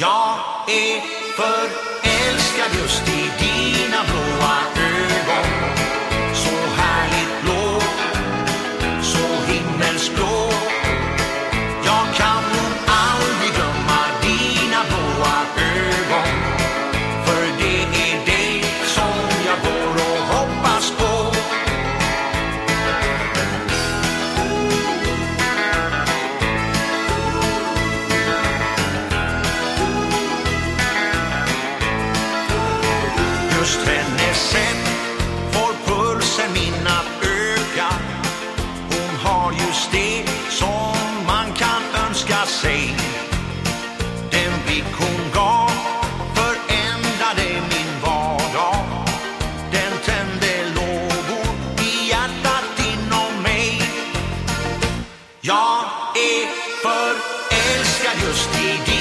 Jag är förälskad just i dina blåa ögon. Just hennes får pulsen min att öka. Hon har just det som man kan önska sig. Den blick hon gav förändrade min vardag. Den tände lågor i hjärtat inom mig. Jag är förälskad just i din